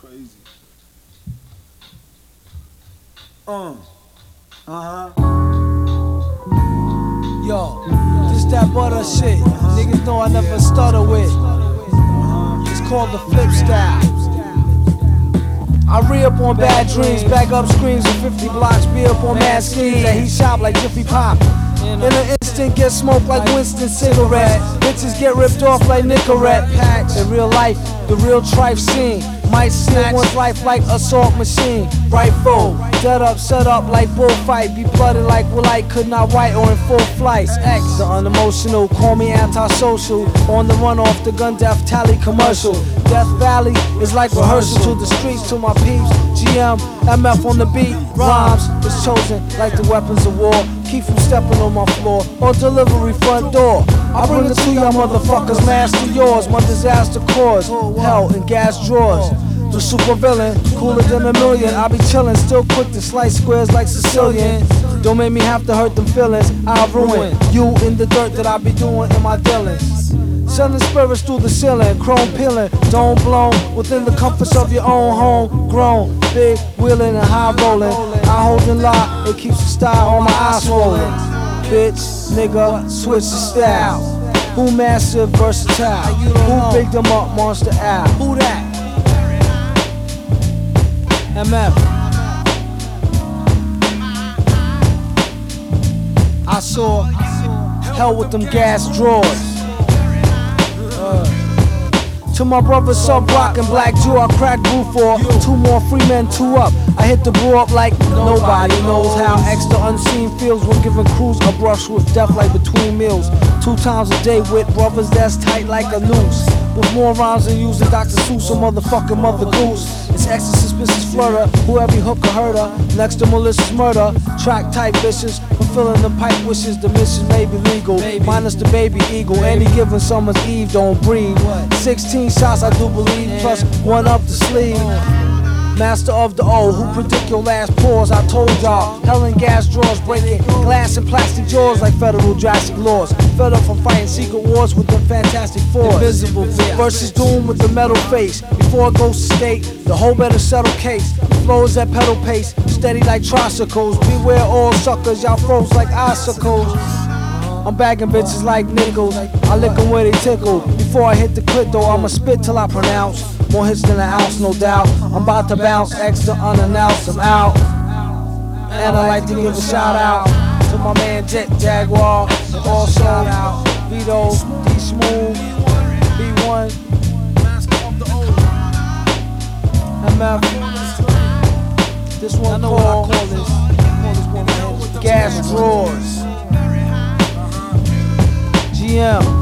Crazy. Uh. Uh huh. Yo, this that butter shit. Niggas know I never stutter with. It's called the flip style. I re up on bad dreams, back up screams with 50 blocks, be up on mad schemes that he shop like Jiffy Pop. In an instant, get smoked like Winston cigarette. Bitches get ripped off like Nicorette packs. In real life, the real trife scene. Might see one's life like assault machine. Rifle, dead up, set up like bullfight. Be blooded like will I could not white or in full flights. X, the unemotional, call me antisocial. On the run off the gun death tally commercial. Death Valley is like rehearsal to the streets to my peeps. GM, MF on the beat, rhymes is chosen like the weapons of war. Keep from stepping on my floor or delivery front door. I bring it to y'all motherfuckers, master yours. My disaster cause hell in gas drawers. The super villain, cooler than a million. I be chillin', still quick to slice squares like Sicilian. Don't make me have to hurt them feelings. I'll ruin you in the dirt that I be doing in my dealings. Sending spirits through the ceiling, chrome peeling, dome blown within the comforts of your own home. Grown, big, wheeling and high rolling. I hold and lock, it keeps the style on my eyes swollen. Bitch, nigga, switch the style. Who massive, versatile? Who big them up, monster Al? Who that? MF. I saw hell with them gas drawers. Uh. To my brother Subroc and Black Jew, I crack brew for two more free men, two up. I hit the brew up like nobody knows how extra unseen feels when giving crews a brush with death like between meals. Two times a day with brothers that's tight like a noose. With more rhymes than using Dr. Seuss or motherfucking Mother Goose. It's extra suspicious flutter, who every hooker heard her. Next to malicious murder, track type vicious, fulfilling the pipe wishes. The mission may be legal, minus the baby eagle. Any given summer's eve don't breathe. 16 shots, I do believe, plus one up the sleeve. Master of the O, who predict your last pause? I told y'all, hell and gas drawers breaking glass and plastic jaws like federal drastic laws. Fed up from fighting secret wars with the fantastic four. Invisible versus doom with the metal face. Before it goes to state, the whole better settle case. Flows at pedal pace, steady like tricycles. Beware all suckers, y'all froze like icicles. I'm bagging bitches like nickels. I lick them where they tickle. Before I hit the clip though, I'ma spit till I pronounce. More hits than an ounce, no doubt. I'm about to bounce extra unannounced. I'm out. And I like to give a shout out to my man Jet Jaguar. Also Vito, D Smooth, B1, MF. This one called Gas Drawls. GM.